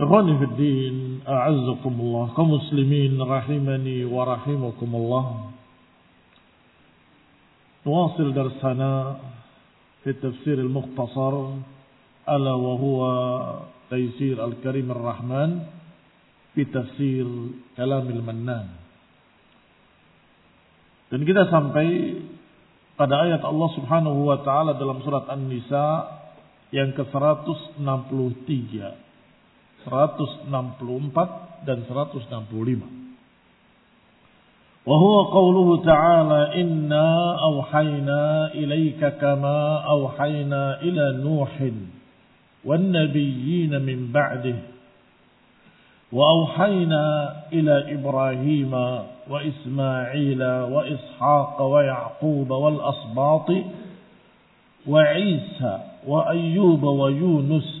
إخواني في الدين أعزكم الله كمسلمين رحمني ورحمكم الله نواصل درسنا في التفسير المختصر ألا وهو تيسير الكريم الرحمن في تفسير كلام المنان dan kita sampai pada ayat Allah Subhanahu wa taala dalam surat An-Nisa yang ke-163 164 dan 165 وهو قوله تعالى إنا أوحينا إليك كما أوحينا إلى نوح والنبيين من بعده وأوحينا إلى إبراهيم وإسماعيل وإسحاق ويعقوب والأصباط وعيسى وأيوب ويونس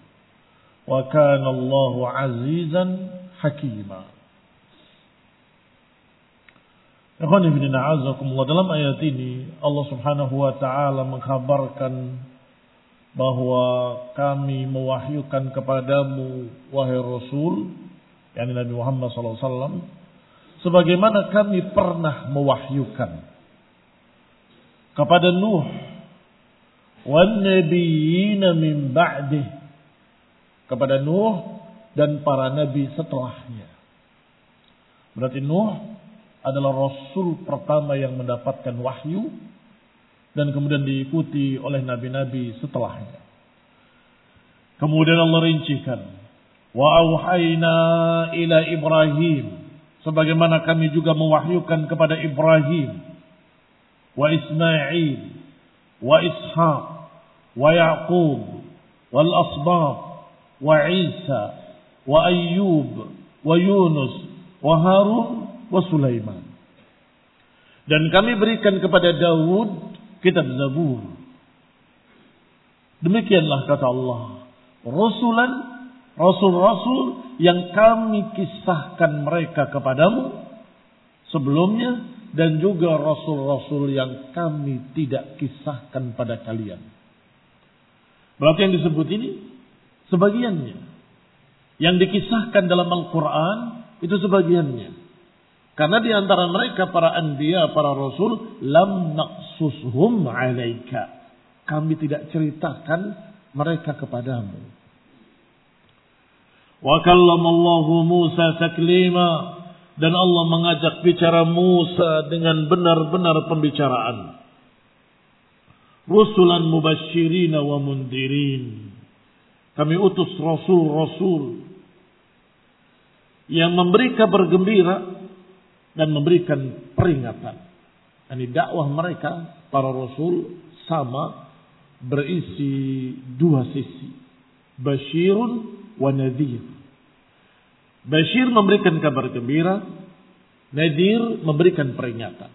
Wa kana Allahu azizan hakima. Ikhwan ibn a'azakumullah dalam ayat ini Allah Subhanahu wa taala mengkhabarkan bahwa kami mewahyukan kepadamu wahai Rasul yakni Nabi Muhammad SAW sebagaimana kami pernah mewahyukan kepada Nuh wan nabiyina min ba'dih kepada Nuh dan para nabi setelahnya berarti Nuh adalah rasul pertama yang mendapatkan wahyu dan kemudian diikuti oleh nabi-nabi setelahnya. Kemudian Allah rincikan, wa auhayna ila Ibrahim sebagaimana kami juga mewahyukan kepada Ibrahim wa Ismail wa Ishaq wa Yaqub wal asbab Yunus wa Harun wa Sulaiman. Dan kami berikan kepada Daud kitab Zabur. Demikianlah kata Allah. Rasulan, rasul-rasul yang kami kisahkan mereka kepadamu sebelumnya dan juga rasul-rasul yang kami tidak kisahkan pada kalian. Berarti yang disebut ini sebagiannya. Yang dikisahkan dalam Al-Quran itu sebagiannya. Karena di antara mereka para anbiya, para rasul, lam naqsushum alaika. Kami tidak ceritakan mereka kepadamu. Wa kallamallahu Musa taklima dan Allah mengajak bicara Musa dengan benar-benar pembicaraan. Rusulan mubasyirin wa mundirin. Kami utus rasul-rasul yang memberi kabar gembira dan memberikan peringatan. Ini dakwah mereka para rasul sama berisi dua sisi. Bashirun wa nadir. Bashir memberikan kabar gembira, Nadir memberikan peringatan.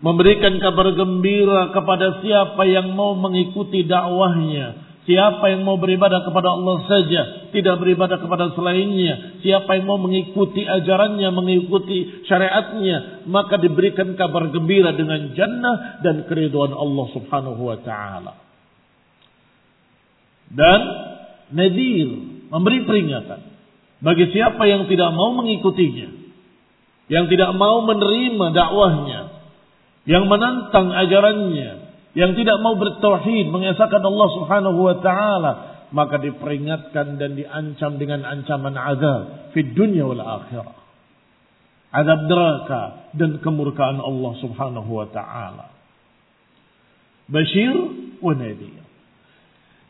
Memberikan kabar gembira kepada siapa yang mau mengikuti dakwahnya, Siapa yang mau beribadah kepada Allah saja, tidak beribadah kepada selainnya. Siapa yang mau mengikuti ajarannya, mengikuti syariatnya, maka diberikan kabar gembira dengan jannah dan keriduan Allah Subhanahu wa taala. Dan nadir memberi peringatan bagi siapa yang tidak mau mengikutinya, yang tidak mau menerima dakwahnya, yang menantang ajarannya, yang tidak mau bertauhid mengesahkan Allah Subhanahu wa taala maka diperingatkan dan diancam dengan ancaman azab di dunia wal akhirah. Azab neraka dan kemurkaan Allah Subhanahu wa taala. Bashir wa Nadir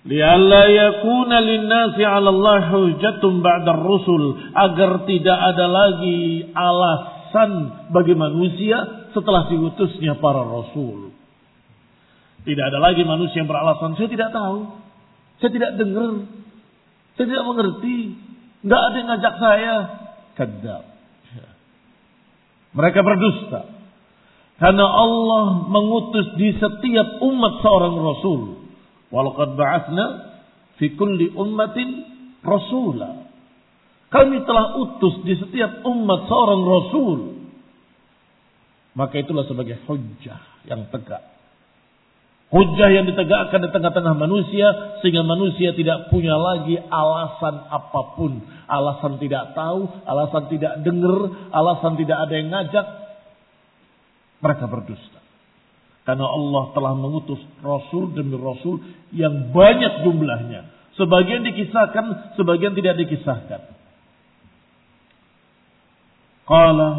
Lialla yakuna linnasi 'ala Allah hujjatun ba'da rusul agar tidak ada lagi alasan bagi manusia setelah diutusnya para rasul. Tidak ada lagi manusia yang beralasan, saya tidak tahu. Saya tidak dengar. Saya tidak mengerti. Tidak ada yang ngajak saya. Kedap. Mereka berdusta. Karena Allah mengutus di setiap umat seorang Rasul. Walaqad ba'athna fi kulli ummatin rasula. Kami telah utus di setiap umat seorang Rasul. Maka itulah sebagai hujjah yang tegak Hujah yang ditegakkan di tengah-tengah manusia sehingga manusia tidak punya lagi alasan apa pun. Alasan tidak tahu, alasan tidak dengar, alasan tidak ada yang ngajak. Mereka berdusta. Karena Allah telah mengutus rasul demi rasul yang banyak jumlahnya. Sebagian dikisahkan, sebagian tidak dikisahkan. Qala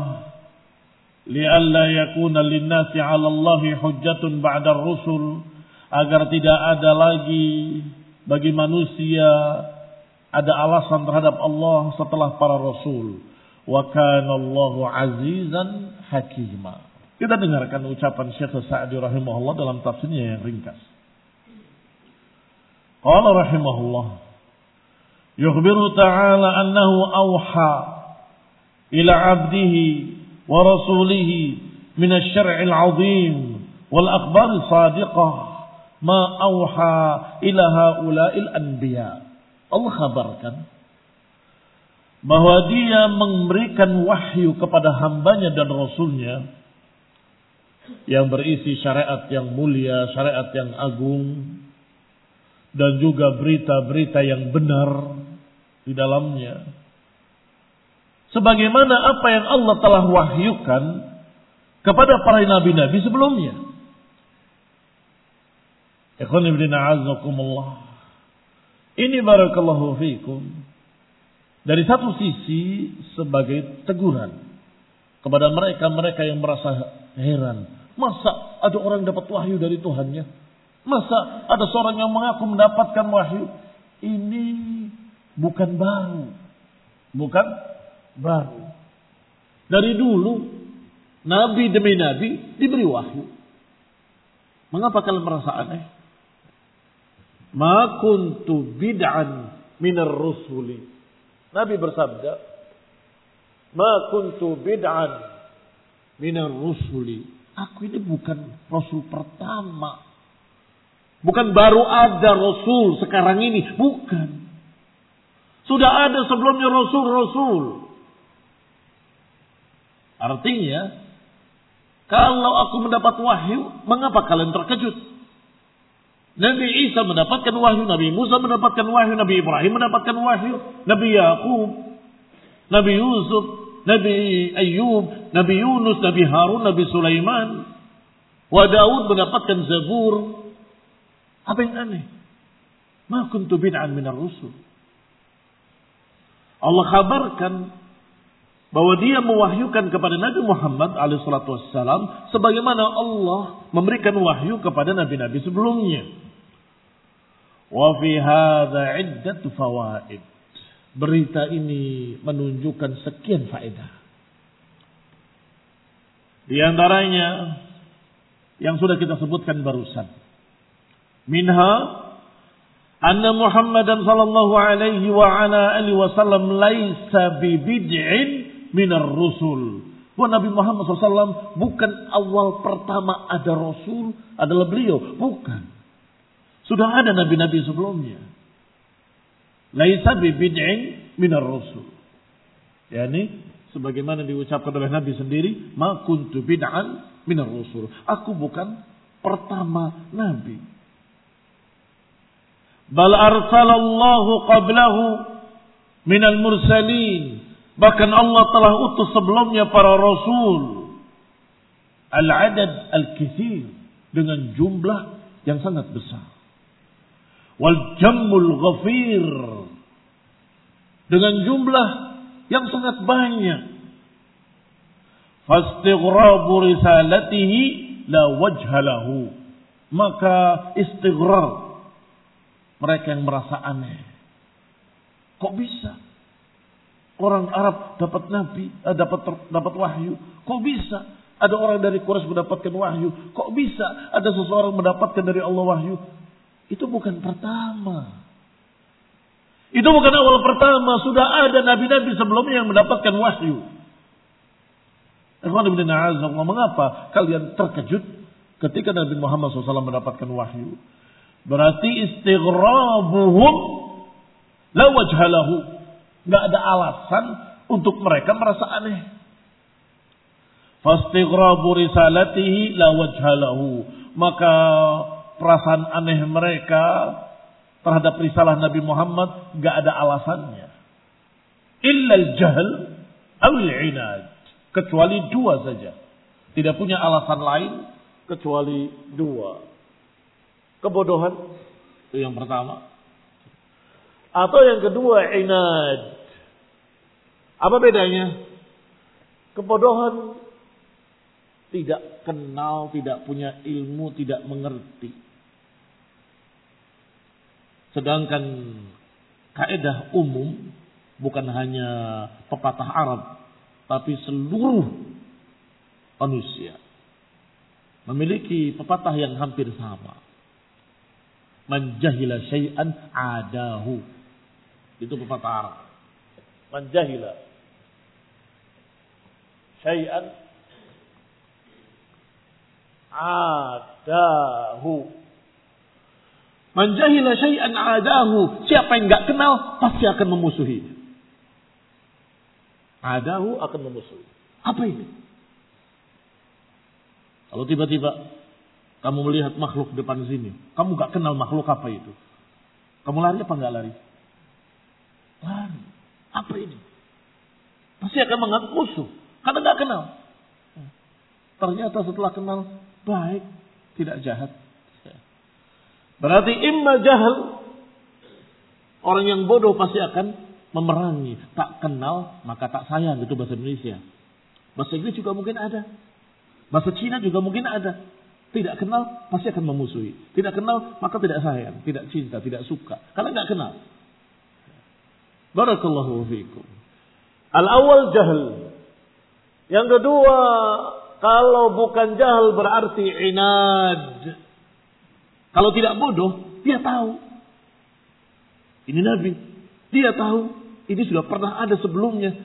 lialla yakuna linnasi 'ala Allahi hujjatun ba'da rusul agar tidak ada lagi bagi manusia ada alasan terhadap Allah setelah para rasul. Wa kana Allahu azizan hakima. Kita dengarkan ucapan Syekh Sa'di rahimahullah dalam tafsirnya yang ringkas. Qala rahimahullah yukhbiru ta'ala annahu awha ila 'abdihi ورسوله من الشرع العظيم والأخبار الصادقة ما أوحى إلى هؤلاء الأنبياء Allah kabarkan bahwa dia memberikan wahyu kepada hambanya dan rasulnya yang berisi syariat yang mulia, syariat yang agung dan juga berita-berita yang benar di dalamnya sebagaimana apa yang Allah telah wahyukan kepada para nabi-nabi sebelumnya. Ini barakallahu fiikum. Dari satu sisi sebagai teguran kepada mereka-mereka yang merasa heran. Masa ada orang dapat wahyu dari Tuhannya? Masa ada seorang yang mengaku mendapatkan wahyu? Ini bukan baru. Bukan baru. Dari dulu nabi demi nabi diberi wahyu. Mengapa kalian merasa aneh? Ma kuntu bid'an minar rusuli. Nabi bersabda, "Ma kuntu bid'an minar rusuli." Aku ini bukan rasul pertama. Bukan baru ada rasul sekarang ini, bukan. Sudah ada sebelumnya rasul-rasul. Artinya, kalau aku mendapat wahyu, mengapa kalian terkejut? Nabi Isa mendapatkan wahyu, Nabi Musa mendapatkan wahyu, Nabi Ibrahim mendapatkan wahyu, Nabi Yakub, Nabi Yusuf, Nabi Ayyub, Nabi Yunus, Nabi Harun, Nabi Sulaiman, wa Daud mendapatkan Zabur. Apa yang aneh? Ma kuntu bid'an minar rusul. Allah kabarkan bahwa dia mewahyukan kepada Nabi Muhammad alaihissalam sebagaimana Allah memberikan wahyu kepada nabi-nabi sebelumnya. Wa fi fawaid. Berita ini menunjukkan sekian faedah. Di antaranya yang sudah kita sebutkan barusan. Minha anna Muhammadan sallallahu alaihi wa ala alihi wasallam laisa bi bid'in minar rusul. Bahwa Nabi Muhammad SAW bukan awal pertama ada Rasul adalah beliau. Bukan. Sudah ada Nabi-Nabi sebelumnya. Laisa bibid'in minar Rasul. Ya ini sebagaimana diucapkan oleh Nabi sendiri, ma kuntu bid'an minar Rasul. Aku bukan pertama Nabi. Bal arsalallahu qablahu minal mursalin Bahkan Allah telah utus sebelumnya para rasul. Al-adad al-kithir. Dengan jumlah yang sangat besar. Wal jammul ghafir. Dengan jumlah yang sangat banyak. Fastighrabu risalatihi la wajhalahu. Maka istighrab. Mereka yang merasa aneh. Kok bisa? Orang Arab dapat nabi, eh, dapat dapat wahyu. Kok bisa? Ada orang dari Quraisy mendapatkan wahyu. Kok bisa ada seseorang mendapatkan dari Allah wahyu? Itu bukan pertama. Itu bukan awal pertama. Sudah ada nabi-nabi sebelumnya yang mendapatkan wahyu. Mengapa kalian terkejut ketika Nabi Muhammad SAW mendapatkan wahyu? Berarti istighrabuhum la wajhalahu Nggak ada alasan untuk mereka merasa aneh. Fastighrabu risalatihi la wajhalahu. Maka perasaan aneh mereka terhadap risalah Nabi Muhammad nggak ada alasannya. Illa al-jahl al-inad. Kecuali dua saja. Tidak punya alasan lain kecuali dua. Kebodohan itu yang pertama. Atau yang kedua inad. Apa bedanya? Kebodohan tidak kenal, tidak punya ilmu, tidak mengerti. Sedangkan kaidah umum bukan hanya pepatah Arab, tapi seluruh manusia memiliki pepatah yang hampir sama. Manjahila syai'an adahu. Itu pepatah Arab. Man jahila syai'an adahu. Man jahila syai'an adahu. Siapa yang nggak kenal pasti akan memusuhi. Adahu akan memusuhi. Apa ini? Kalau tiba-tiba kamu melihat makhluk depan sini, kamu nggak kenal makhluk apa itu. Kamu lari apa nggak lari? Lari. Apa ini? Pasti akan mengaku musuh. Karena nggak kenal. Ternyata setelah kenal, baik. Tidak jahat. Berarti imma jahal. Orang yang bodoh pasti akan memerangi. Tak kenal, maka tak sayang. Itu bahasa Indonesia. Bahasa Inggris juga mungkin ada. Bahasa Cina juga mungkin ada. Tidak kenal, pasti akan memusuhi. Tidak kenal, maka tidak sayang, tidak cinta, tidak suka. Karena nggak kenal. Barakallahu fiikum. Al-awwal jahl. Yang kedua, kalau bukan jahal berarti inad. Kalau tidak bodoh, dia tahu. Ini Nabi. Dia tahu ini sudah pernah ada sebelumnya.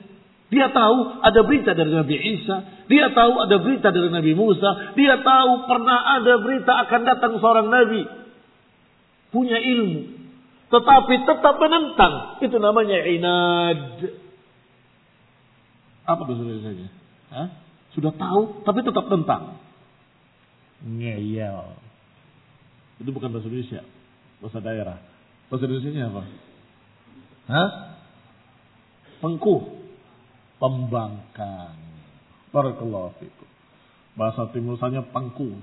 Dia tahu ada berita dari Nabi Isa, dia tahu ada berita dari Nabi Musa, dia tahu pernah ada berita akan datang seorang nabi. Punya ilmu, tetapi tetap menentang. Itu namanya inad. Apa bahasa Hah? Sudah tahu, tapi tetap tentang. Ngeyel. Itu bukan bahasa Indonesia, bahasa daerah. Bahasa Indonesia apa? Hah? Pengkuh pembangkang. Barakallahu fikum. Bahasa timur saya pangku.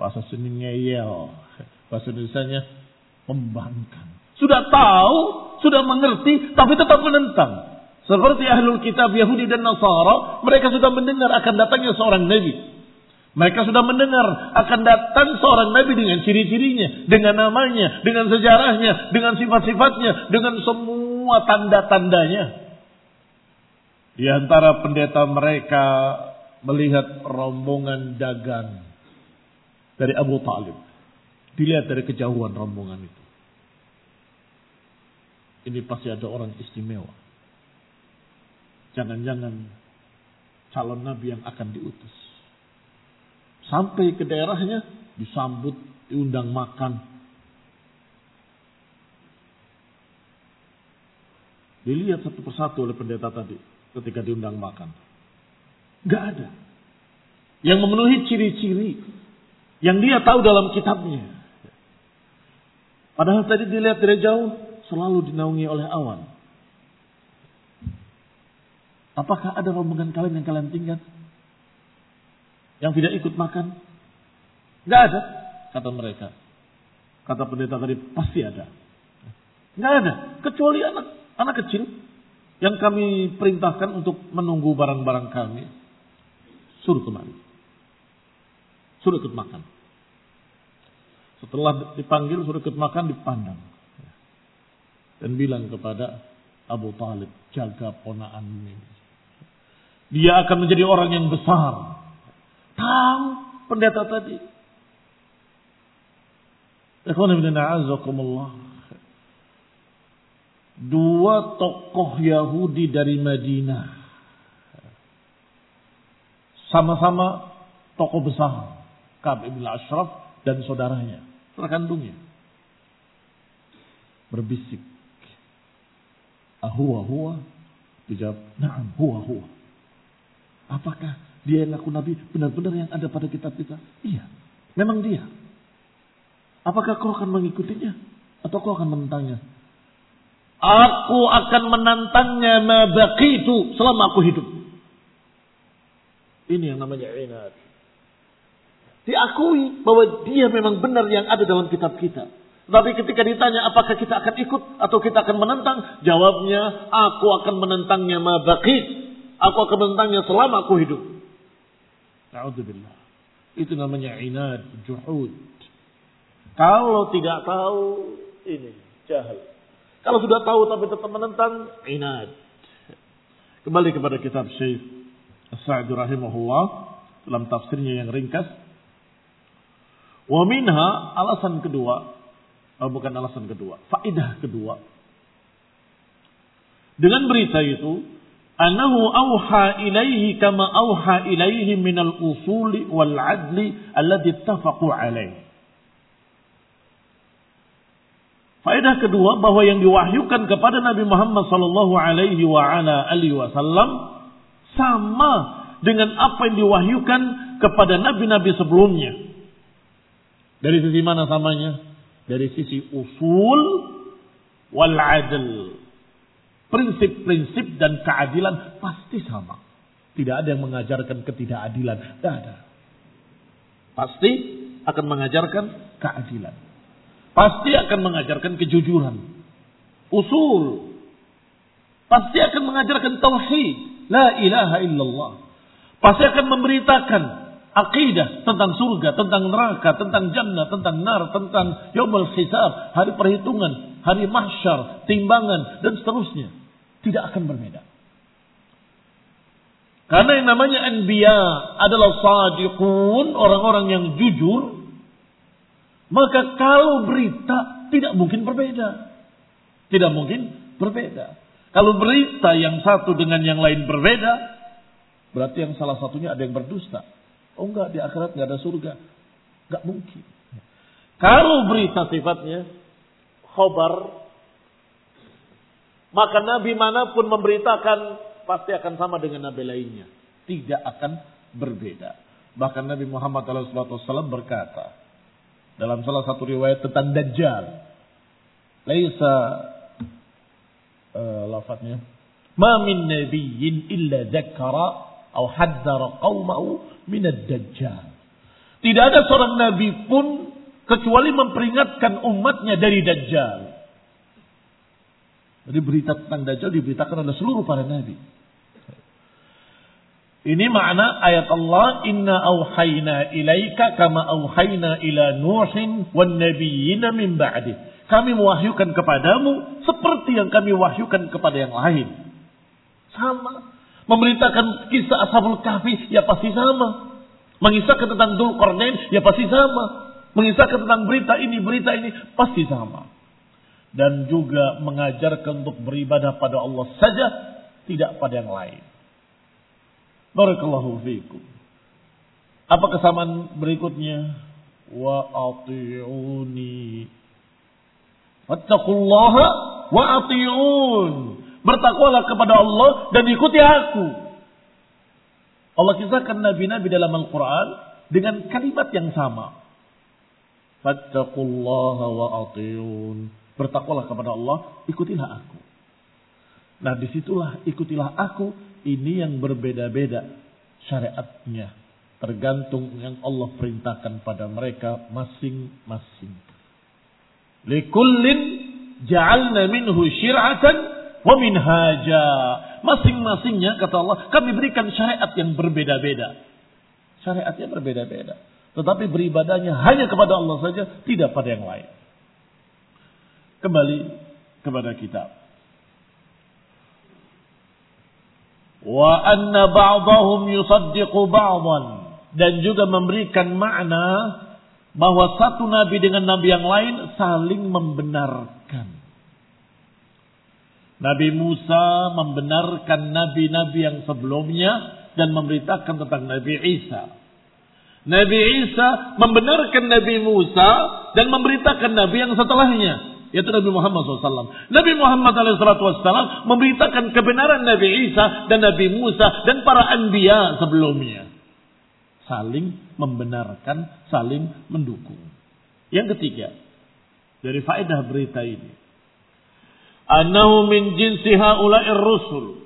Bahasa sini ngeyel. Bahasa Indonesia pembangkang. Sudah tahu, sudah mengerti, tapi tetap menentang. Seperti ahlul kitab Yahudi dan Nasara, mereka sudah mendengar akan datangnya seorang nabi. Mereka sudah mendengar akan datang seorang nabi dengan ciri-cirinya, dengan namanya, dengan sejarahnya, dengan sifat-sifatnya, dengan semua tanda-tandanya. Di antara pendeta mereka melihat rombongan dagang dari Abu Talib. Dilihat dari kejauhan rombongan itu. Ini pasti ada orang istimewa. Jangan-jangan calon nabi yang akan diutus. Sampai ke daerahnya disambut, diundang makan. Dilihat satu persatu oleh pendeta tadi ketika diundang makan. Gak ada. Yang memenuhi ciri-ciri yang dia tahu dalam kitabnya. Padahal tadi dilihat dari jauh selalu dinaungi oleh awan. Apakah ada rombongan kalian yang kalian tinggal? Yang tidak ikut makan? Gak ada, kata mereka. Kata pendeta tadi, pasti ada. Gak ada, kecuali anak anak kecil yang kami perintahkan untuk menunggu barang-barang kami, suruh kemari. Suruh ikut makan. Setelah dipanggil suruh ikut makan dipandang. Dan bilang kepada Abu Talib, jaga ponaan ini. Dia akan menjadi orang yang besar. Tahu pendeta tadi. Dua tokoh Yahudi dari Madinah. Sama-sama tokoh besar. Kab ibn Ashraf dan saudaranya. Terkandungnya. Berbisik. Ahuwa huwa. Dijawab, naam huwa huwa. Apakah dia yang ngaku Nabi benar-benar yang ada pada kitab kita? Iya. Memang dia. Apakah kau akan mengikutinya? Atau kau akan menentangnya? Aku akan menantangnya mabaqitu selama aku hidup. Ini yang namanya inat. Diakui bahwa dia memang benar yang ada dalam kitab kita. Tapi ketika ditanya apakah kita akan ikut atau kita akan menentang, jawabnya aku akan menentangnya mabaqit. Aku akan menentangnya selama aku hidup. Na'udzubillah. Itu namanya inad, juhud. Kalau tidak tahu, ini jahil. Kalau sudah tahu tapi tetap menentang, inad. Kembali kepada kitab Syekh Sa'di rahimahullah dalam tafsirnya yang ringkas. Wa minha alasan kedua, oh bukan alasan kedua, faidah kedua. Dengan berita itu, anahu auha ilaihi kama auha ilaihi minal usuli wal adli alladhi ittafaqu alaihi. Faedah kedua bahwa yang diwahyukan kepada Nabi Muhammad sallallahu alaihi wa ala alihi wasallam sama dengan apa yang diwahyukan kepada nabi-nabi sebelumnya. Dari sisi mana samanya? Dari sisi usul wal adl. Prinsip-prinsip dan keadilan pasti sama. Tidak ada yang mengajarkan ketidakadilan. Tidak ada. Pasti akan mengajarkan keadilan pasti akan mengajarkan kejujuran. Usul. Pasti akan mengajarkan tauhid. La ilaha illallah. Pasti akan memberitakan akidah tentang surga, tentang neraka, tentang jannah, tentang nar, tentang yaumul hisab, hari perhitungan, hari mahsyar, timbangan dan seterusnya. Tidak akan berbeda. Karena yang namanya anbiya adalah sadiqun, orang-orang yang jujur, maka kalau berita tidak mungkin berbeda. Tidak mungkin berbeda. Kalau berita yang satu dengan yang lain berbeda, berarti yang salah satunya ada yang berdusta. Oh enggak, di akhirat enggak ada surga. Enggak mungkin. Kalau berita sifatnya khobar, maka nabi mana pun memberitakan pasti akan sama dengan nabi lainnya. Tidak akan berbeda. Bahkan Nabi Muhammad SAW berkata dalam salah satu riwayat tentang Dajjal. Laisa uh, lafadznya. Ma min nabiyyin illa zakara atau haddara qaumahu min ad-dajjal. Tidak ada seorang nabi pun kecuali memperingatkan umatnya dari Dajjal. Jadi berita tentang Dajjal diberitakan oleh seluruh para nabi. Ini makna ayat Allah, Inna awhayna ilaika kama awhayna ila Nuhin wan nabiyyina min ba'di. Kami mewahyukan kepadamu seperti yang kami wahyukan kepada yang lain. Sama. Memberitakan kisah Ashabul Kahfi, ya pasti sama. Mengisahkan tentang Dul Qarnain, ya pasti sama. Mengisahkan tentang berita ini, berita ini, pasti sama. Dan juga mengajarkan untuk beribadah pada Allah saja, tidak pada yang lain. Barakallahu fiikum. Apa kesamaan berikutnya? Wa ati'uni. Wattaqullaha wa ati'un. Bertakwalah kepada Allah dan ikuti aku. Allah kisahkan nabi-nabi dalam Al-Quran dengan kalimat yang sama. Fattaqullaha wa ati'un. Bertakwalah kepada Allah, ikutilah aku. Nah di situlah ikutilah aku ini yang berbeda-beda syariatnya. Tergantung yang Allah perintahkan pada mereka masing-masing. Likullin ja'alna minhu syir'atan wa minhaja. Masing-masingnya kata Allah kami berikan syariat yang berbeda-beda. Syariatnya berbeda-beda. Tetapi beribadahnya hanya kepada Allah saja, tidak pada yang lain. Kembali kepada kitab. wa anna ba'dahum yusaddiqu ba'dan dan juga memberikan makna bahwa satu nabi dengan nabi yang lain saling membenarkan. Nabi Musa membenarkan nabi-nabi yang sebelumnya dan memberitakan tentang Nabi Isa. Nabi Isa membenarkan Nabi Musa dan memberitakan nabi yang setelahnya yaitu Nabi Muhammad SAW. Nabi Muhammad SAW memberitakan kebenaran Nabi Isa dan Nabi Musa dan para anbiya sebelumnya. Saling membenarkan, saling mendukung. Yang ketiga, dari faedah berita ini. Annahu min jinsi haula'ir rusul.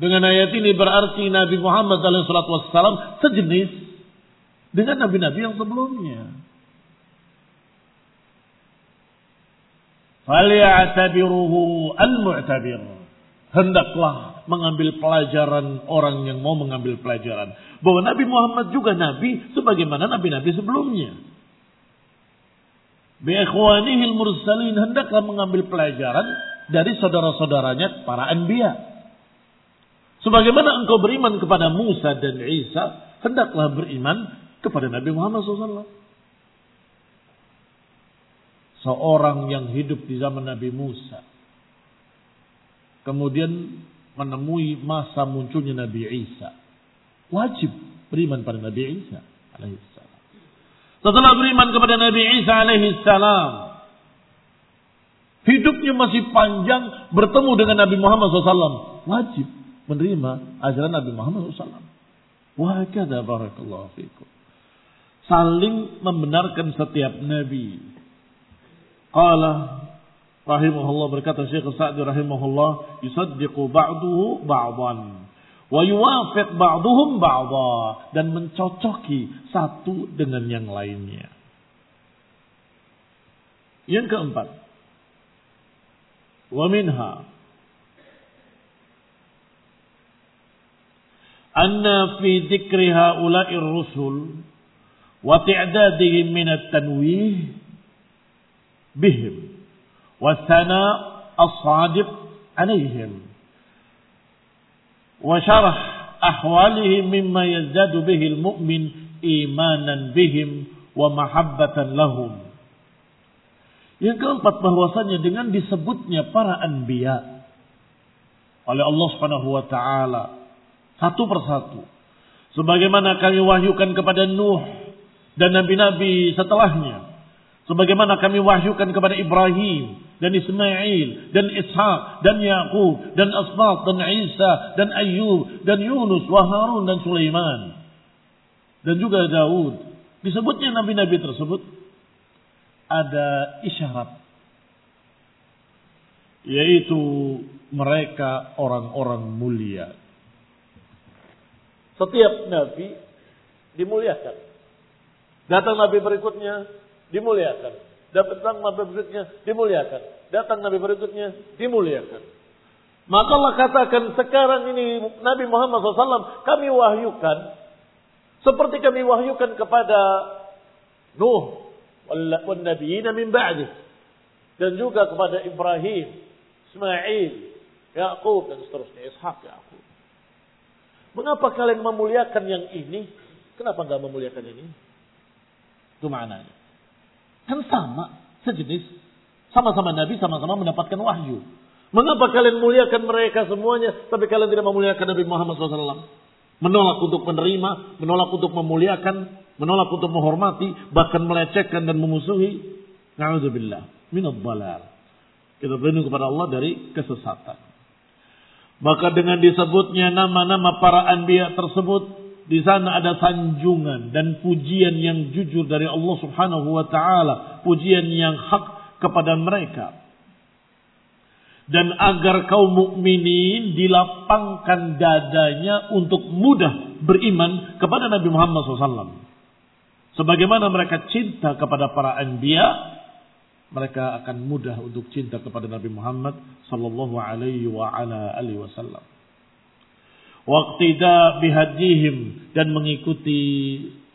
Dengan ayat ini berarti Nabi Muhammad SAW sejenis dengan nabi-nabi yang sebelumnya. Falyatabiruhu al-mu'tabir. Hendaklah mengambil pelajaran orang yang mau mengambil pelajaran. Bahwa Nabi Muhammad juga Nabi sebagaimana Nabi-Nabi sebelumnya. Bi'ikhwanihil mursalin hendaklah mengambil pelajaran dari saudara-saudaranya para anbiya. Sebagaimana engkau beriman kepada Musa dan Isa, hendaklah beriman kepada Nabi Muhammad SAW seorang yang hidup di zaman Nabi Musa. Kemudian menemui masa munculnya Nabi Isa. Wajib beriman pada Nabi Isa alaihissalam. Setelah beriman kepada Nabi Isa alaihissalam, hidupnya masih panjang bertemu dengan Nabi Muhammad SAW. Wajib menerima ajaran Nabi Muhammad SAW. Wahakada barakallahu fikum. Saling membenarkan setiap nabi Qala rahimahullah berkata Syekh Sa'di rahimahullah yusaddiqu ba'duhu ba'dan Wa yuwafiq ba'duhum ba'dha. Dan mencocoki satu dengan yang lainnya. Yang keempat. Wa minha. Anna fi dikri haula'ir rusul. Wa ti'dadihim minat tanwih. Bihim. Wa sana as-sadib alaihim. وشرح أحوالهم مما يزداد به المؤمن إيمانا بهم ومحبة لهم Yang keempat bahwasanya dengan disebutnya para anbiya oleh Allah Subhanahu wa taala satu persatu. Sebagaimana kami wahyukan kepada Nuh dan nabi-nabi setelahnya. Sebagaimana kami wahyukan kepada Ibrahim dan Ismail dan Ishak dan Yaqub dan Asbat dan Isa dan Ayyub dan Yunus wa Harun dan Sulaiman dan juga Daud. Disebutnya nabi-nabi tersebut ada isyarat yaitu mereka orang-orang mulia. Setiap nabi dimuliakan. Datang nabi berikutnya dimuliakan. Datang nabi berikutnya dimuliakan. Datang nabi berikutnya dimuliakan. Maka Allah katakan sekarang ini Nabi Muhammad SAW kami wahyukan seperti kami wahyukan kepada Nuh wal nabiyina min ba'dih dan juga kepada Ibrahim, Ismail, Yakub dan seterusnya, Ishak, Yakub. Mengapa kalian memuliakan yang ini? Kenapa enggak memuliakan ini? Itu maknanya. Kan sama, sejenis. Sama-sama Nabi, sama-sama mendapatkan wahyu. Mengapa kalian muliakan mereka semuanya, tapi kalian tidak memuliakan Nabi Muhammad SAW? Menolak untuk menerima, menolak untuk memuliakan, menolak untuk menghormati, bahkan melecehkan dan memusuhi. Na'udzubillah. Minad balal. Kita berlindung kepada Allah dari kesesatan. Maka dengan disebutnya nama-nama para anbiya tersebut, di sana ada sanjungan dan pujian yang jujur dari Allah Subhanahu wa taala, pujian yang hak kepada mereka. Dan agar kaum mukminin dilapangkan dadanya untuk mudah beriman kepada Nabi Muhammad SAW. Sebagaimana mereka cinta kepada para anbiya, mereka akan mudah untuk cinta kepada Nabi Muhammad sallallahu alaihi wasallam. Waqtida bihadihim dan mengikuti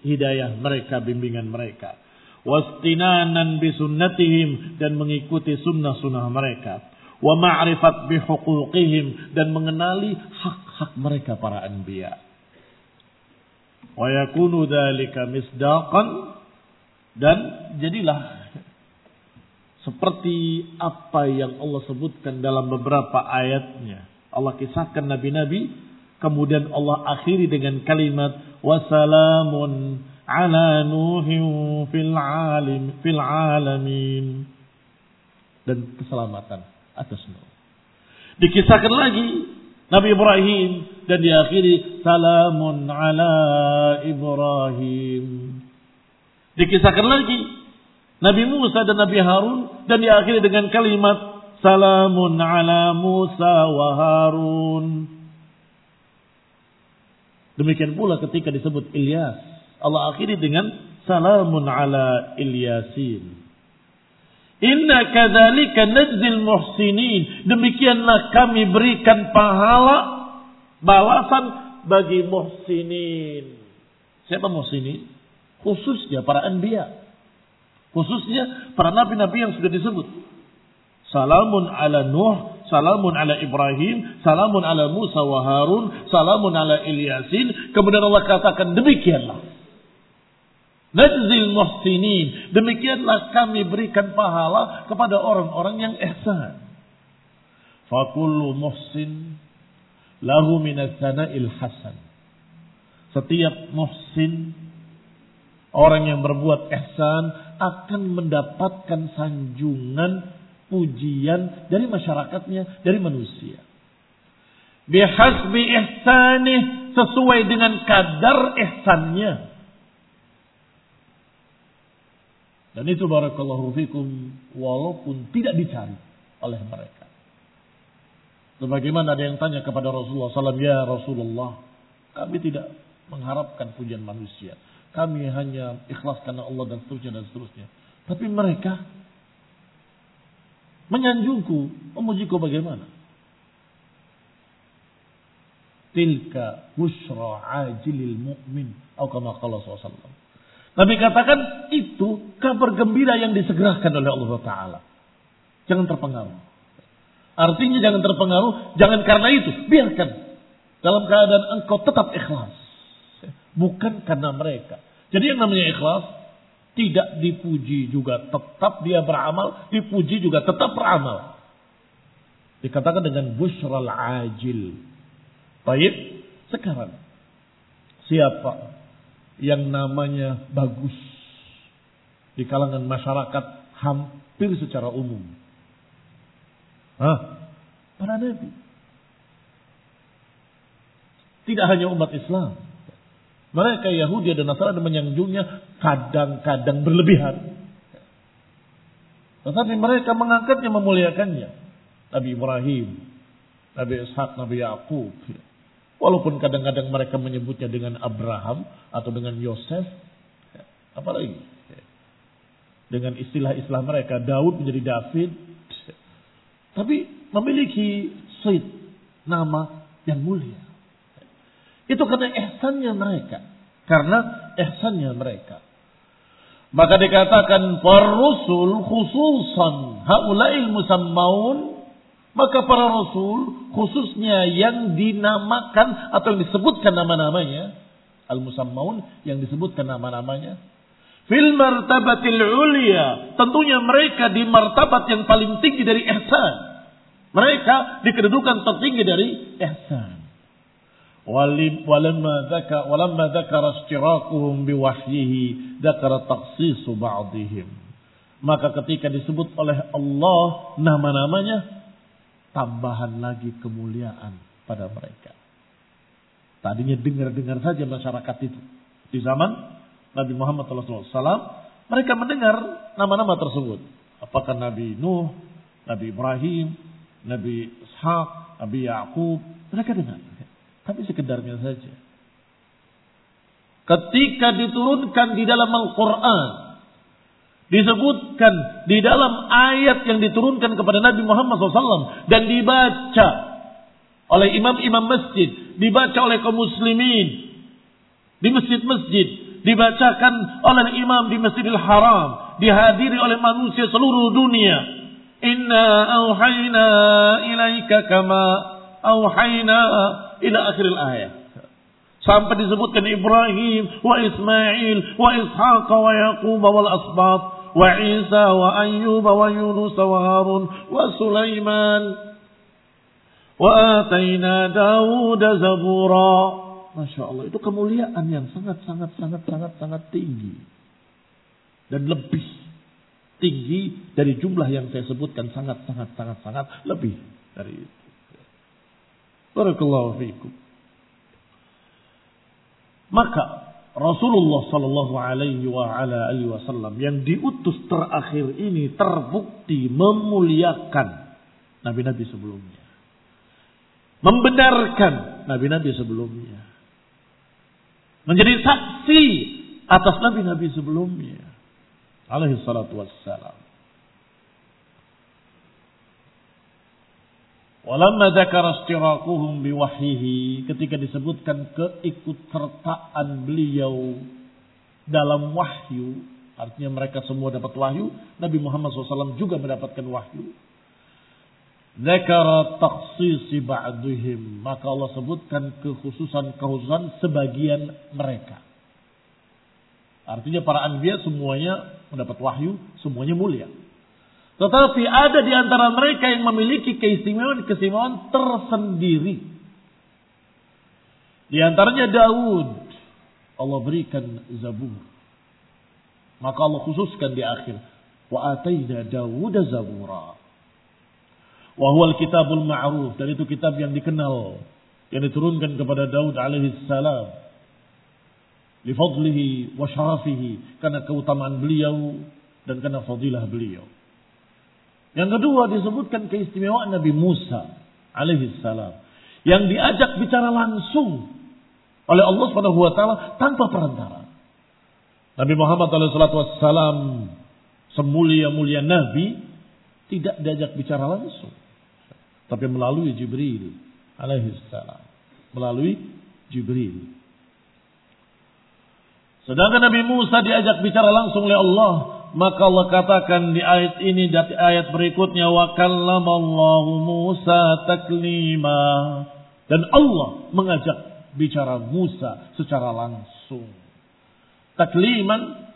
hidayah mereka, bimbingan mereka. Wastinanan bisunnatihim dan mengikuti sunnah-sunnah mereka. Wa ma'rifat bihuquqihim dan mengenali hak-hak mereka para anbiya. Wa yakunu dhalika misdaqan dan jadilah seperti apa yang Allah sebutkan dalam beberapa ayatnya. Allah kisahkan nabi-nabi, kemudian Allah akhiri dengan kalimat wasalamun ala nuhin fil alim fil alamin dan keselamatan atas Nuh. Dikisahkan lagi Nabi Ibrahim dan diakhiri salamun ala Ibrahim. Dikisahkan lagi Nabi Musa dan Nabi Harun dan diakhiri dengan kalimat salamun ala Musa wa Harun. Demikian pula ketika disebut Ilyas, Allah akhiri dengan salamun ala Ilyasin. Inna kadzalika najzil muhsinin. Demikianlah kami berikan pahala balasan bagi muhsinin. Siapa muhsinin? Khususnya para anbiya. Khususnya para nabi-nabi yang sudah disebut. Salamun ala Nuh, salamun ala Ibrahim, salamun ala Musa wa Harun, salamun ala Ilyasin. Kemudian Allah katakan demikianlah. Najzil muhsinin. Demikianlah kami berikan pahala kepada orang-orang yang ihsan. Fakullu muhsin lahu minas sana'il hasan. Setiap muhsin, orang yang berbuat ihsan, akan mendapatkan sanjungan pujian dari masyarakatnya, dari manusia. Bihasbi ihsanih sesuai dengan kadar ihsannya. Dan itu barakallahu fikum walaupun tidak dicari oleh mereka. Sebagaimana ada yang tanya kepada Rasulullah SAW, Ya Rasulullah, kami tidak mengharapkan pujian manusia. Kami hanya ikhlas karena Allah dan seterusnya dan seterusnya. Tapi mereka menyanjungku, memujiku bagaimana? Tilka busra ajilil mu'min. Nabi katakan itu kabar gembira yang disegerakan oleh Allah Ta'ala. Jangan terpengaruh. Artinya jangan terpengaruh, jangan karena itu. Biarkan. Dalam keadaan engkau tetap ikhlas. Bukan karena mereka. Jadi yang namanya ikhlas tidak dipuji juga tetap dia beramal, dipuji juga tetap beramal. Dikatakan dengan bushral ajil. Baik, sekarang siapa yang namanya bagus di kalangan masyarakat hampir secara umum? Hah? Para nabi. Tidak hanya umat Islam. Mereka Yahudi dan Nasrani menyanjungnya kadang-kadang berlebihan. Tetapi mereka mengangkatnya, memuliakannya. Nabi Ibrahim, Nabi Ishak, Nabi Yakub. Walaupun kadang-kadang mereka menyebutnya dengan Abraham atau dengan Yosef. Apalagi? Dengan istilah-istilah mereka, Daud menjadi David. Tapi memiliki suit, nama yang mulia. Itu karena ihsannya mereka. Karena ihsannya mereka. Maka dikatakan para rasul khususan haulail musammaun maka para rasul khususnya yang dinamakan atau yang disebutkan nama-namanya al musammaun yang disebutkan nama-namanya fil martabatil ulia tentunya mereka di martabat yang paling tinggi dari ihsan mereka di kedudukan tertinggi dari ihsan ولما ذكر ولما ذكر اشتراكهم بوحيه ذكر تخصيص بعضهم maka ketika disebut oleh Allah nama-namanya tambahan lagi kemuliaan pada mereka tadinya dengar-dengar saja masyarakat itu di zaman Nabi Muhammad SAW mereka mendengar nama-nama tersebut apakah Nabi Nuh Nabi Ibrahim Nabi Ishak Nabi Yakub mereka dengar tapi sekedarnya saja. Ketika diturunkan di dalam Al-Quran. Disebutkan di dalam ayat yang diturunkan kepada Nabi Muhammad SAW. Dan dibaca oleh imam-imam masjid. Dibaca oleh kaum muslimin. Di masjid-masjid. Dibacakan oleh imam di Masjidil Haram. Dihadiri oleh manusia seluruh dunia. Inna auhayna ilaika kama auhayna ila akhir ayat. Sampai disebutkan Ibrahim wa Ismail wa Ishaq wa Yaqub wal asbat wa Isa wa Ayyub wa Yunus wa Harun wa Sulaiman wa atayna Dawud zabura. Masya Allah itu kemuliaan yang sangat sangat sangat sangat sangat tinggi dan lebih tinggi dari jumlah yang saya sebutkan sangat sangat sangat sangat lebih dari itu. Barakallahu fiikum. Maka Rasulullah Sallallahu Alaihi wa ala alihi Wasallam yang diutus terakhir ini terbukti memuliakan nabi-nabi sebelumnya, membenarkan nabi-nabi sebelumnya, menjadi saksi atas nabi-nabi sebelumnya, alaihi salatu wassalam. Walamma dzakara istiraquhum biwahyihi ketika disebutkan keikutsertaan beliau dalam wahyu artinya mereka semua dapat wahyu Nabi Muhammad SAW juga mendapatkan wahyu. Zakara taksisi ba'duhim maka Allah sebutkan kekhususan-kekhususan sebagian mereka. Artinya para anbiya semuanya mendapat wahyu semuanya mulia tetapi ada di antara mereka yang memiliki keistimewaan-keistimewaan tersendiri. Di antaranya Daud. Allah berikan Zabur. Maka Allah khususkan di akhir. Wa atayna Dawud Zabura. Wa huwa kitabul ma'ruf. Dan itu kitab yang dikenal. Yang diturunkan kepada Daud alaihi salam. Lifadlihi wa syarafihi. Karena keutamaan beliau. Dan karena fadilah beliau. Yang kedua disebutkan keistimewaan Nabi Musa alaihi salam. Yang diajak bicara langsung oleh Allah Subhanahu wa taala tanpa perantara. Nabi Muhammad wasallam semulia-mulia nabi tidak diajak bicara langsung. Tapi melalui Jibril alaihi salam. Melalui Jibril. Sedangkan Nabi Musa diajak bicara langsung oleh Allah maka Allah katakan di ayat ini di ayat berikutnya wa kallamallahu Musa taklima dan Allah mengajak bicara Musa secara langsung. Takliman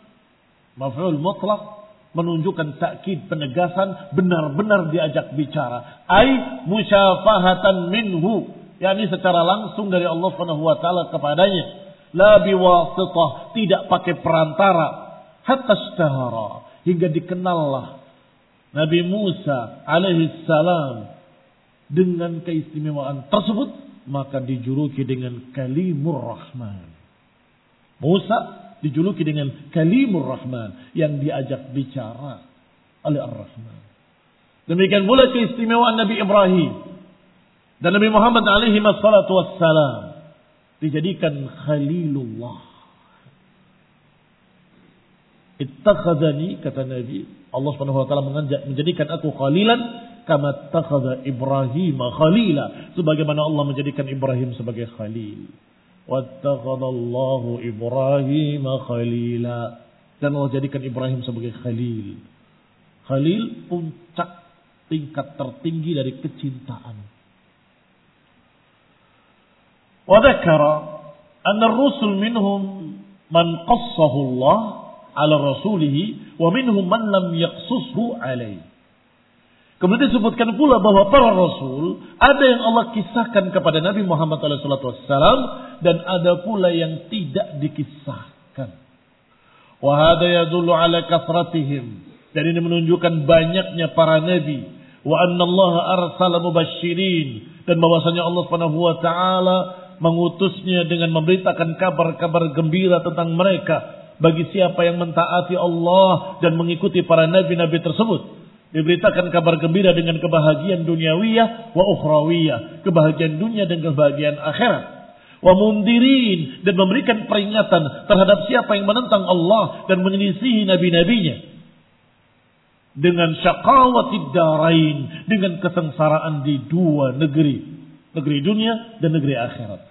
maf'ul mutlak menunjukkan takkid penegasan benar-benar diajak bicara. Ai musyafahatan minhu, yakni secara langsung dari Allah Subhanahu wa taala kepadanya. La biwasitah, tidak pakai perantara. Hatta istahara, hingga dikenallah Nabi Musa alaihi salam dengan keistimewaan tersebut maka dijuluki dengan Kalimur Rahman. Musa dijuluki dengan Kalimur Rahman yang diajak bicara oleh Ar-Rahman. Demikian pula keistimewaan Nabi Ibrahim dan Nabi Muhammad alaihi wassalam dijadikan Khalilullah. Ittakhadhani kata Nabi Allah Subhanahu wa taala menjadikan aku khalilan kama takhadha Ibrahim khalila sebagaimana Allah menjadikan Ibrahim sebagai khalil. Wattakhadallahu Ibrahim khalila dan Allah jadikan Ibrahim sebagai khalil. Khalil puncak tingkat tertinggi dari kecintaan. Wa dzakara anna ar-rusul minhum man qassahu Allah ala rasulihi wa minhum man lam yaqsushu alaih. Kemudian disebutkan pula bahwa para rasul ada yang Allah kisahkan kepada Nabi Muhammad SAW dan ada pula yang tidak dikisahkan. Wahada yadullu ala kasratihim. Dan ini menunjukkan banyaknya para nabi. Wa anna Allah arsala mubashirin. Dan bahwasanya Allah Subhanahu wa taala mengutusnya dengan memberitakan kabar-kabar gembira tentang mereka bagi siapa yang mentaati Allah dan mengikuti para nabi-nabi tersebut. Diberitakan kabar gembira dengan kebahagiaan duniawiyah wa ukhrawiyah. Kebahagiaan dunia dan kebahagiaan akhirat. Wa mundirin dan memberikan peringatan terhadap siapa yang menentang Allah dan menyelisihi nabi-nabinya. Dengan syakawatid darain. Dengan kesengsaraan di dua negeri. Negeri dunia dan negeri akhirat.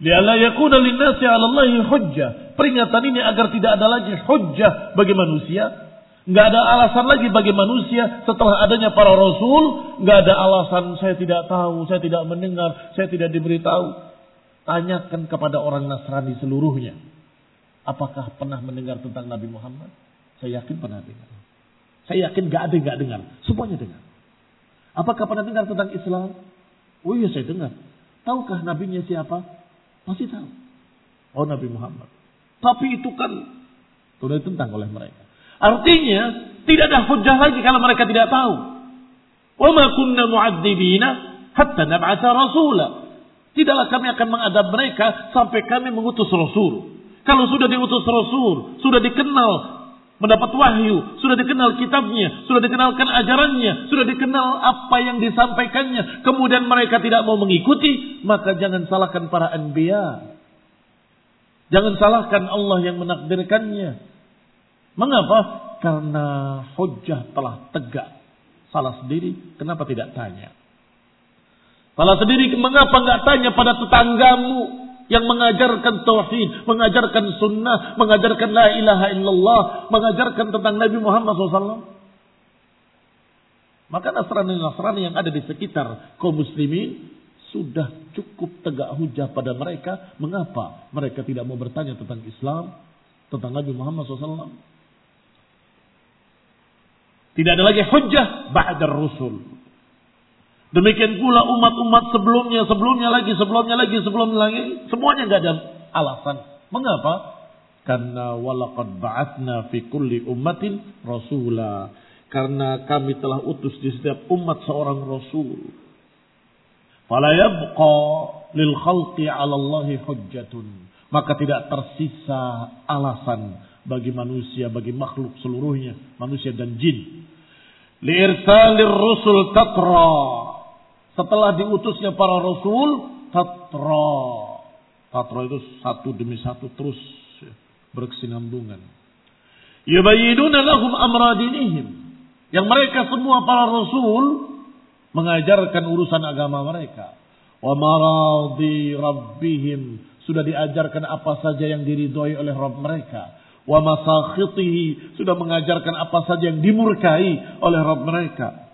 Lialla yakuna linnasi 'ala Allahi hujjah. Peringatan ini agar tidak ada lagi hujjah bagi manusia. Nggak ada alasan lagi bagi manusia setelah adanya para rasul. Nggak ada alasan saya tidak tahu, saya tidak mendengar, saya tidak diberitahu. Tanyakan kepada orang Nasrani seluruhnya. Apakah pernah mendengar tentang Nabi Muhammad? Saya yakin pernah dengar. Saya yakin nggak ada nggak dengar. Semuanya dengar. Apakah pernah dengar tentang Islam? Oh iya saya dengar. Tahukah nabinya siapa? Masih tahu. Oh Nabi Muhammad. Tapi itu kan sudah ditentang oleh mereka. Artinya tidak ada hujah lagi kalau mereka tidak tahu. Wa ma kunna mu'adzibina hatta nab'atha rasula. Tidaklah kami akan mengadab mereka sampai kami mengutus rasul. Kalau sudah diutus rasul, sudah dikenal mendapat wahyu, sudah dikenal kitabnya, sudah dikenalkan ajarannya, sudah dikenal apa yang disampaikannya, kemudian mereka tidak mau mengikuti, maka jangan salahkan para anbiya. Jangan salahkan Allah yang menakdirkannya. Mengapa? Karena hujah telah tegak. Salah sendiri, kenapa tidak tanya? Salah sendiri, mengapa nggak tanya pada tetanggamu? Yang mengajarkan tauhid, mengajarkan sunnah, mengajarkan la ilaha illallah, mengajarkan tentang Nabi Muhammad SAW. Maka Nasrani-Nasrani yang ada di sekitar kaum muslimin sudah cukup tegak hujah pada mereka. Mengapa mereka tidak mau bertanya tentang Islam, tentang Nabi Muhammad SAW? Tidak ada lagi hujah ba'dar rusul. Demikian pula umat-umat sebelumnya, sebelumnya lagi, sebelumnya lagi, sebelumnya lagi. Semuanya nggak ada alasan. Mengapa? Karena walaqad ba'atna fi kulli ummatin rasula. Karena kami telah utus di setiap umat seorang rasul. Fala yabqa lil khalqi 'ala Allahi hujjatun. Maka tidak tersisa alasan bagi manusia, bagi makhluk seluruhnya, manusia dan jin. Liirsalir rusul tatra setelah diutusnya para rasul, tatra. Tatra itu satu demi satu terus berkesinambungan. Yubayyiduna lahum amradinihim. Yang mereka semua para rasul mengajarkan urusan agama mereka. Wa maradi rabbihim. Sudah diajarkan apa saja yang diridhoi oleh Rabb mereka. Wa masakhitihi. Sudah mengajarkan apa saja yang dimurkai oleh Rabb mereka.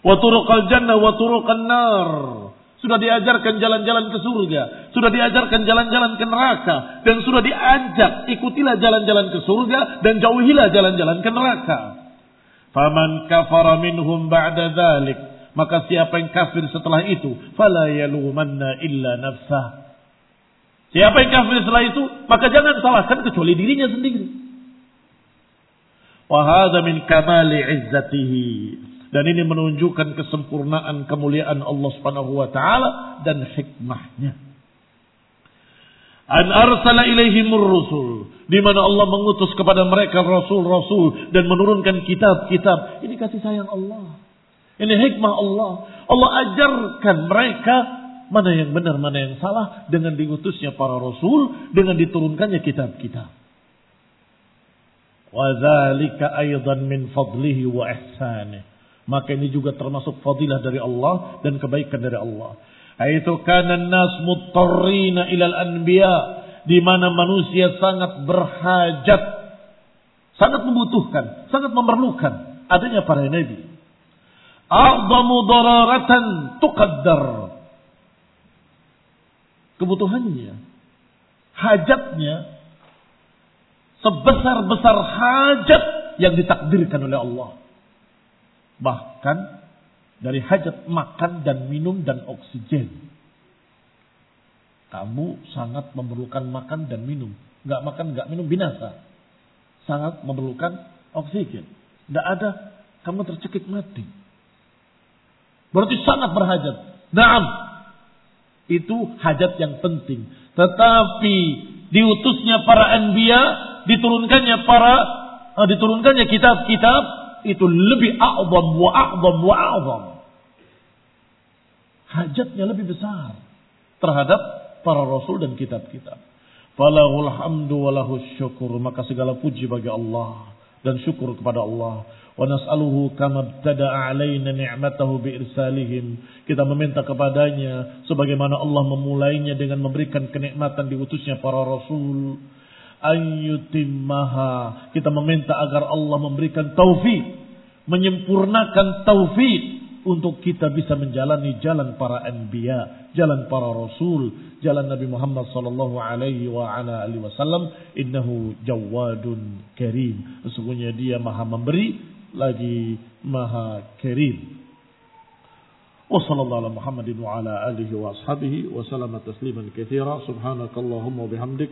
Wa turuqal jannah wa turuqan nar. Sudah diajarkan jalan-jalan ke surga. Sudah diajarkan jalan-jalan ke neraka. Dan sudah diajak ikutilah jalan-jalan ke surga dan jauhilah jalan-jalan ke neraka. Faman kafara minhum ba'da dhalik. Maka siapa yang kafir setelah itu. Fala yalumanna illa nafsah. Siapa yang kafir setelah itu. Maka jangan salahkan kecuali dirinya sendiri. Wahada min kamali izzatihi. Dan ini menunjukkan kesempurnaan kemuliaan Allah Subhanahu wa taala dan hikmahnya. An arsala ilaihimur rusul di mana Allah mengutus kepada mereka rasul-rasul dan menurunkan kitab-kitab. Ini kasih sayang Allah. Ini hikmah Allah. Allah ajarkan mereka mana yang benar, mana yang salah dengan diutusnya para rasul, dengan diturunkannya kitab-kitab. Wa dzalika aidan min fadlihi wa ihsanih. Maka ini juga termasuk fadilah dari Allah dan kebaikan dari Allah. Aitu kana nas muttarrina ilal anbiya di mana manusia sangat berhajat, sangat membutuhkan, sangat memerlukan adanya para nabi. A'zamu dararatan tuqaddar. Kebutuhannya, hajatnya sebesar-besar hajat yang ditakdirkan oleh Allah. Bahkan dari hajat makan dan minum dan oksigen. Kamu sangat memerlukan makan dan minum. Gak makan, gak minum binasa. Sangat memerlukan oksigen. Tidak ada, kamu tercekik mati. Berarti sangat berhajat. Naam. Itu hajat yang penting. Tetapi diutusnya para anbiya, diturunkannya para uh, diturunkannya kitab-kitab itu lebih a'zam wa a'zam wa a'zam. Hajatnya lebih besar terhadap para rasul dan kitab-kitab. Falahul hamdu wa syukur. Maka segala puji bagi Allah. Dan syukur kepada Allah. Wa nas'aluhu kama btada'a alaina ni'matahu biirsalihim. Kita meminta kepadanya. Sebagaimana Allah memulainya dengan memberikan kenikmatan diutusnya para rasul ayyutimmaha. Kita meminta agar Allah memberikan taufik, menyempurnakan taufik untuk kita bisa menjalani jalan para anbiya, jalan para rasul, jalan Nabi Muhammad sallallahu alaihi wa ala alihi wasallam. Innahu jawadun karim. Sesungguhnya dia Maha memberi lagi Maha karim. وصلى الله على محمد وعلى آله وأصحابه وسلم تسليما كثيرا سبحانك اللهم وبحمدك